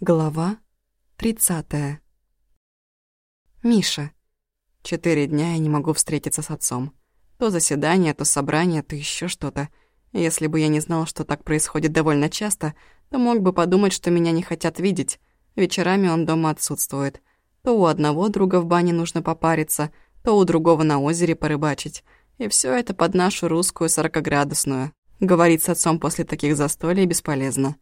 Глава 30. Миша. Четыре дня я не могу встретиться с отцом. То заседание, то собрание, то еще что-то. Если бы я не знал, что так происходит довольно часто, то мог бы подумать, что меня не хотят видеть. Вечерами он дома отсутствует. То у одного друга в бане нужно попариться, то у другого на озере порыбачить. И все это под нашу русскую сорокоградусную. Говорить с отцом после таких застолий бесполезно.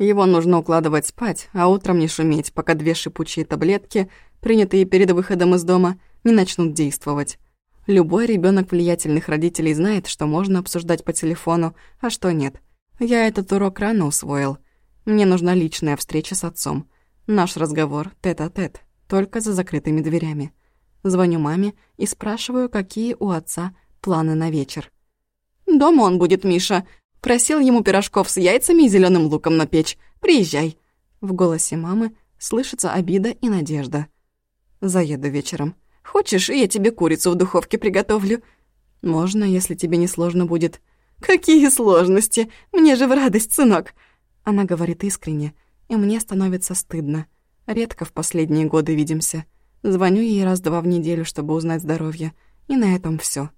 Его нужно укладывать спать, а утром не шуметь, пока две шипучие таблетки, принятые перед выходом из дома, не начнут действовать. Любой ребенок влиятельных родителей знает, что можно обсуждать по телефону, а что нет. Я этот урок рано усвоил. Мне нужна личная встреча с отцом. Наш разговор тет-а-тет, -тет, только за закрытыми дверями. Звоню маме и спрашиваю, какие у отца планы на вечер. «Дома он будет, Миша. Просил ему пирожков с яйцами и зеленым луком на печь. Приезжай». В голосе мамы слышится обида и надежда. «Заеду вечером. Хочешь, я тебе курицу в духовке приготовлю?» «Можно, если тебе не сложно будет». «Какие сложности? Мне же в радость, сынок!» Она говорит искренне, и мне становится стыдно. Редко в последние годы видимся. Звоню ей раз-два в неделю, чтобы узнать здоровье. И на этом все.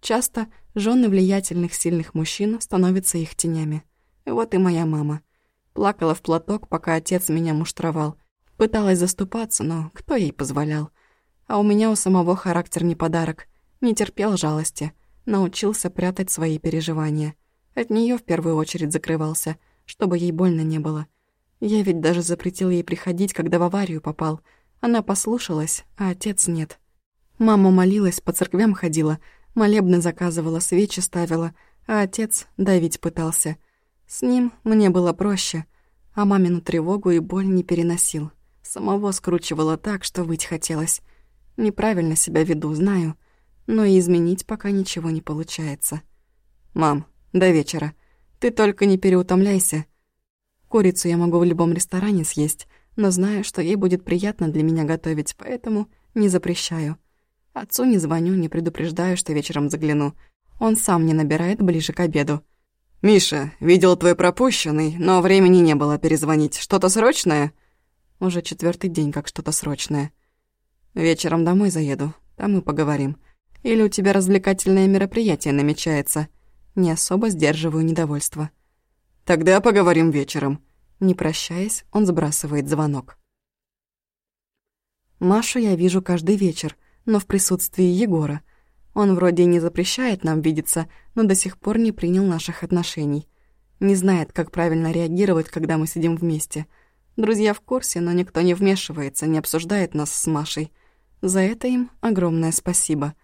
Часто жены влиятельных сильных мужчин становятся их тенями. Вот и моя мама. Плакала в платок, пока отец меня муштровал. Пыталась заступаться, но кто ей позволял? А у меня у самого характер не подарок. Не терпел жалости. Научился прятать свои переживания. От нее в первую очередь закрывался, чтобы ей больно не было. Я ведь даже запретил ей приходить, когда в аварию попал. Она послушалась, а отец нет. Мама молилась, по церквям ходила, Молебны заказывала, свечи ставила, а отец давить пытался. С ним мне было проще, а мамину тревогу и боль не переносил. Самого скручивало так, что выть хотелось. Неправильно себя веду, знаю, но и изменить пока ничего не получается. «Мам, до вечера. Ты только не переутомляйся. Курицу я могу в любом ресторане съесть, но знаю, что ей будет приятно для меня готовить, поэтому не запрещаю. Отцу не звоню, не предупреждаю, что вечером загляну. Он сам не набирает ближе к обеду. «Миша, видел твой пропущенный, но времени не было перезвонить. Что-то срочное?» Уже четвертый день, как что-то срочное. «Вечером домой заеду, там и поговорим. Или у тебя развлекательное мероприятие намечается?» Не особо сдерживаю недовольство. «Тогда поговорим вечером». Не прощаясь, он сбрасывает звонок. Машу я вижу каждый вечер — но в присутствии Егора. Он вроде не запрещает нам видеться, но до сих пор не принял наших отношений. Не знает, как правильно реагировать, когда мы сидим вместе. Друзья в курсе, но никто не вмешивается, не обсуждает нас с Машей. За это им огромное спасибо.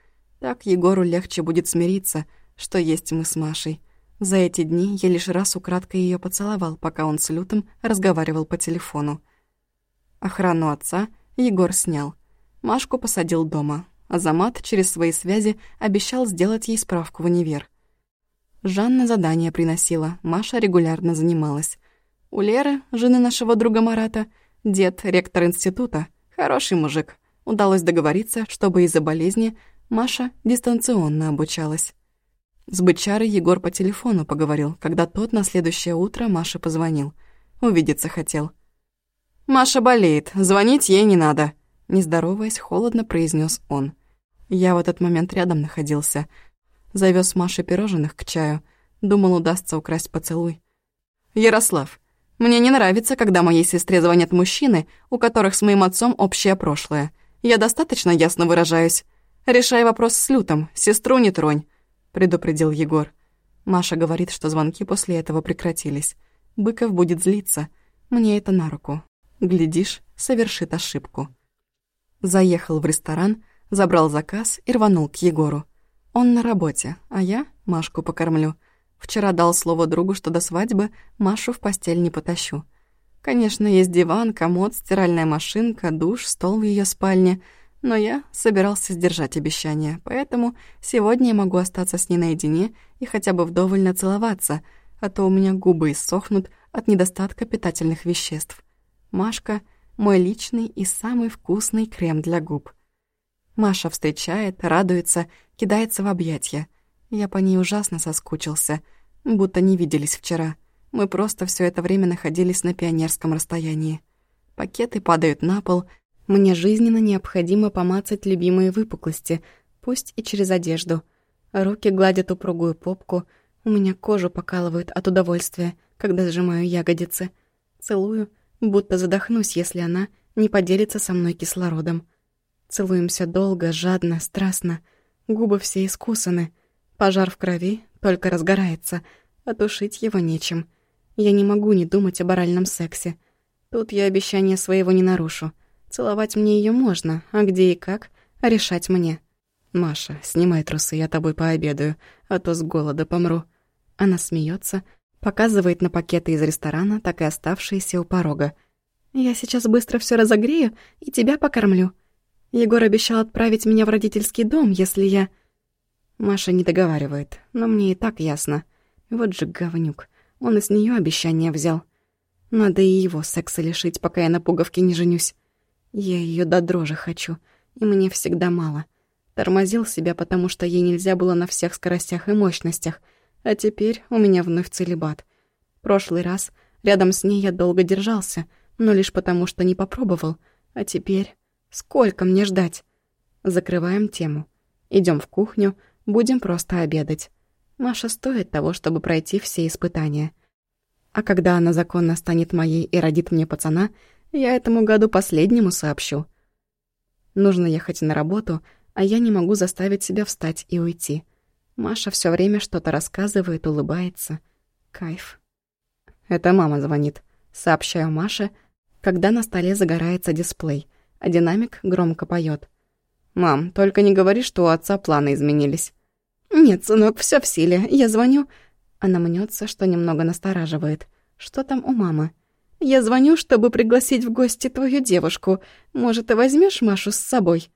Так Егору легче будет смириться, что есть мы с Машей. За эти дни я лишь раз украдкой ее поцеловал, пока он с Лютым разговаривал по телефону. Охрану отца Егор снял. Машку посадил дома. Азамат через свои связи обещал сделать ей справку в универ. Жанна задание приносила, Маша регулярно занималась. У Леры, жены нашего друга Марата, дед, ректор института, хороший мужик. Удалось договориться, чтобы из-за болезни Маша дистанционно обучалась. С бычарой Егор по телефону поговорил, когда тот на следующее утро Маше позвонил. Увидеться хотел. «Маша болеет, звонить ей не надо», не здороваясь, холодно произнес он. Я в этот момент рядом находился. Завез Маше пирожных к чаю. Думал, удастся украсть поцелуй. «Ярослав, мне не нравится, когда моей сестре звонят мужчины, у которых с моим отцом общее прошлое. Я достаточно ясно выражаюсь. Решай вопрос с Лютом, сестру не тронь», — предупредил Егор. Маша говорит, что звонки после этого прекратились. Быков будет злиться. Мне это на руку. Глядишь, совершит ошибку. Заехал в ресторан, забрал заказ и рванул к Егору. Он на работе, а я Машку покормлю. Вчера дал слово другу, что до свадьбы Машу в постель не потащу. Конечно, есть диван, комод, стиральная машинка, душ, стол в ее спальне, но я собирался сдержать обещание, поэтому сегодня я могу остаться с ней наедине и хотя бы вдоволь нацеловаться, а то у меня губы иссохнут от недостатка питательных веществ. Машка мой личный и самый вкусный крем для губ. Маша встречает, радуется, кидается в объятья. Я по ней ужасно соскучился, будто не виделись вчера. Мы просто все это время находились на пионерском расстоянии. Пакеты падают на пол. Мне жизненно необходимо помацать любимые выпуклости, пусть и через одежду. Руки гладят упругую попку. У меня кожу покалывают от удовольствия, когда сжимаю ягодицы. Целую, будто задохнусь, если она не поделится со мной кислородом. Целуемся долго, жадно, страстно. Губы все искусаны. Пожар в крови только разгорается, а тушить его нечем. Я не могу не думать об оральном сексе. Тут я обещание своего не нарушу. Целовать мне ее можно, а где и как — решать мне. «Маша, снимай трусы, я тобой пообедаю, а то с голода помру». Она смеется, показывает на пакеты из ресторана, так и оставшиеся у порога. «Я сейчас быстро все разогрею и тебя покормлю. Егор обещал отправить меня в родительский дом, если я...» Маша не договаривает, но мне и так ясно. Вот же говнюк. Он из нее обещание взял. Надо и его секса лишить, пока я на пуговке не женюсь. Я ее до дрожи хочу, и мне всегда мало. Тормозил себя, потому что ей нельзя было на всех скоростях и мощностях. А теперь у меня вновь целебат. Прошлый раз рядом с ней я долго держался, но лишь потому, что не попробовал. А теперь... Сколько мне ждать? Закрываем тему. Идем в кухню, будем просто обедать. Маша стоит того, чтобы пройти все испытания. А когда она законно станет моей и родит мне пацана, я этому году последнему сообщу. Нужно ехать на работу, а я не могу заставить себя встать и уйти. Маша все время что-то рассказывает, улыбается. Кайф. Это мама звонит. Сообщаю Маше, когда на столе загорается дисплей, а динамик громко поет. «Мам, только не говори, что у отца планы изменились». «Нет, сынок, все в силе. Я звоню...» Она мнется, что немного настораживает. «Что там у мамы?» «Я звоню, чтобы пригласить в гости твою девушку. Может, ты возьмешь Машу с собой?»